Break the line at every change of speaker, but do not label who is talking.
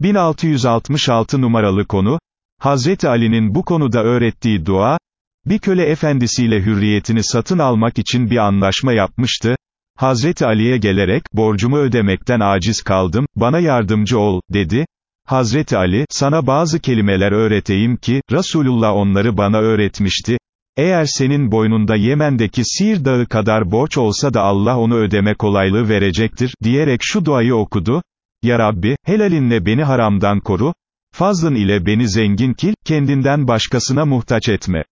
1666 numaralı konu, Hazreti Ali'nin bu konuda öğrettiği dua, bir köle efendisiyle hürriyetini satın almak için bir anlaşma yapmıştı, Hazreti Ali'ye gelerek, borcumu ödemekten aciz kaldım, bana yardımcı ol, dedi, Hazreti Ali, sana bazı kelimeler öğreteyim ki, Resulullah onları bana öğretmişti, eğer senin boynunda Yemen'deki Sir dağı kadar borç olsa da Allah onu ödeme kolaylığı verecektir, diyerek şu duayı okudu, Ya Rabbi, helalinle beni haramdan koru, fazlın ile beni zengin kil, kendinden başkasına muhtaç etme.